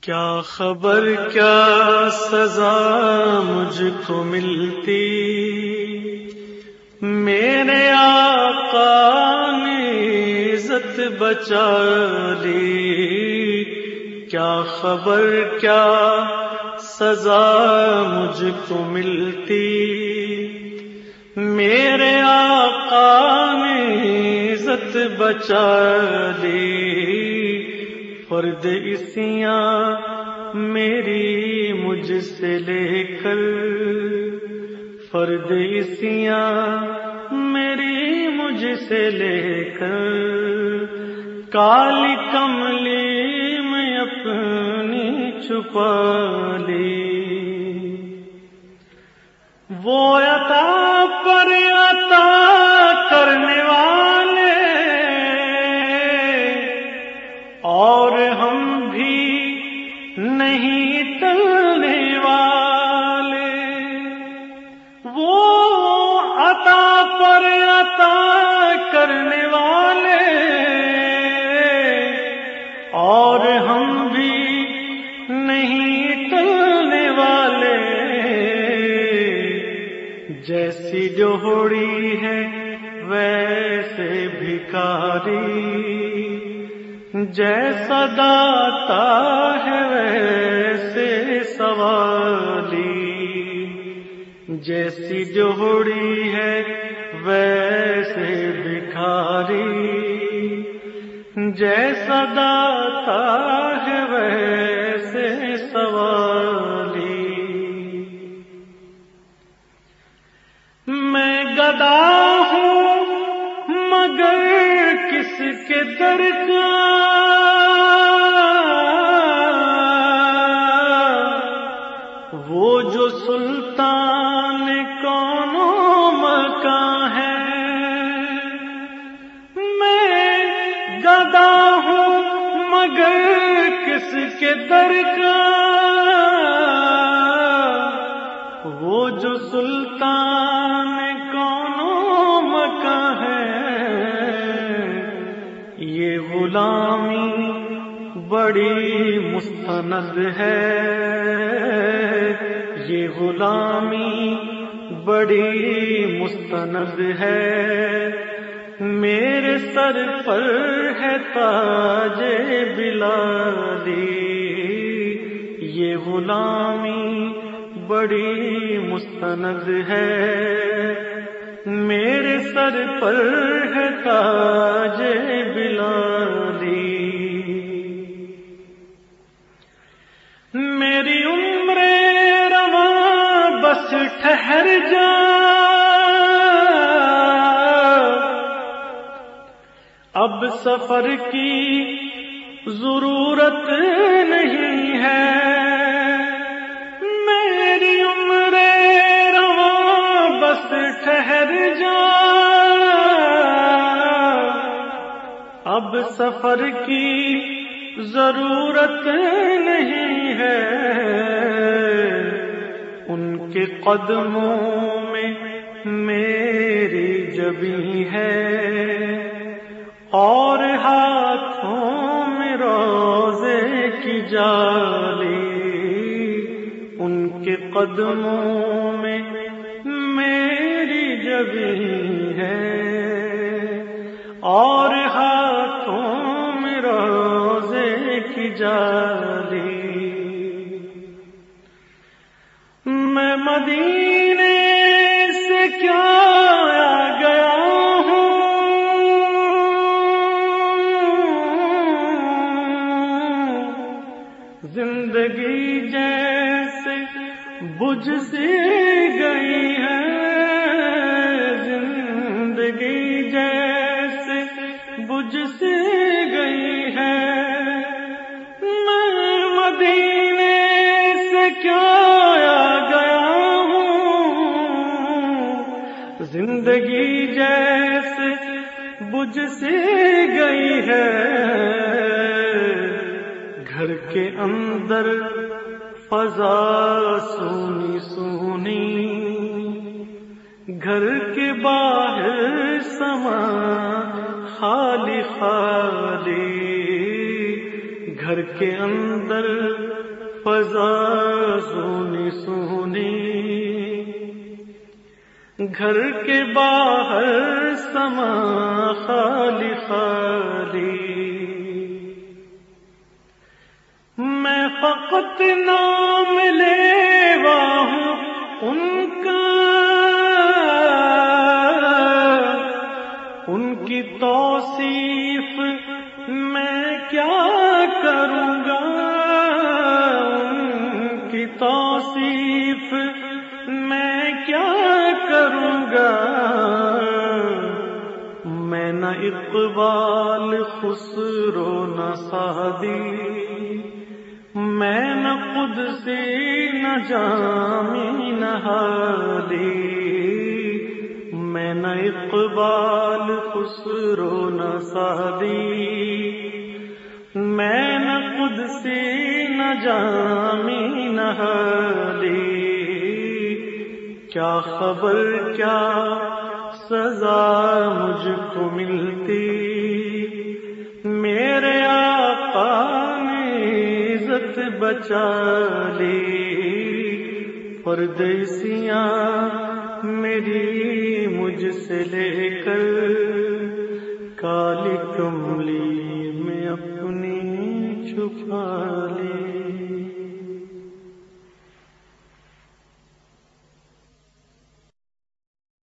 کیا خبر، کیا سزا مجھ کو ملتی؟ میرے آقا نے عزت بچا لی۔ کیا خبر، کیا سزا مجھ کو ملتی؟ میرے آقا نے عزت بچا لی۔ فرد اسیاں میری مجھ سے لے کر۔ فرد اسیاں میری مجھ سے لے کر۔ کالی کملی میں اپنی چھپا لی۔ وہ عطا ٹلنے والے۔ وہ عطا پر عطا کرنے والے۔ اور ہم بھی نہیں ٹلنے والے۔ جیسی جوڑی ہے، ویسے بھکاری۔ جیسا داتا ہے ویسے سوالی۔ جیسی جوڑی ہے ویسے بکھاری۔ جیسا داتا ہے ویسے سوالی۔ میں گدا ہوں مگر کس کے در کا وہ جو سلطان کونوں مکان ہے میں گدا ہوں مگر کس کے در بڑی مستند ہے۔ یہ غلامی بڑی مستند ہے۔ میرے سر پر ہے تاج بلالی یہ غلامی بڑی مستند ہے۔ میرے سر پر ہے تاج بلالی جا اب سفر کی ضرورت نہیں ہے۔ میری عمر رواں بس ٹھہر جا۔ اب سفر کی ضرورت نہیں کے قدموں میں میری جبی ہے اور ہاتھوں میں روزے کی جالی ان کے قدموں میں میری جبی ہے اور ہاتھوں میں روزے کی جالی مدینے سے کیا زندگی جیسے بجھ سی گئی ہے۔ گھر کے اندر فضا سونی سونی، گھر کے باہر سما خالی خالی، گھر کے اندر فضا سونی سونی۔ گھر کے باہر سما خالی خالی۔ میں فقط نہ اقبال خسرو نہ سادی میں نہ خود سے نہ جامی نہ میں نہ اقبال خسرو نہ سادی میں نہ خود سے نہ جامی نہ کیا خبر، کیا سزا مجھ کو ملتی۔ میرے آقا عزت بچا لی۔ پردیسیاں میری مجھ سے لے کر، کالی کم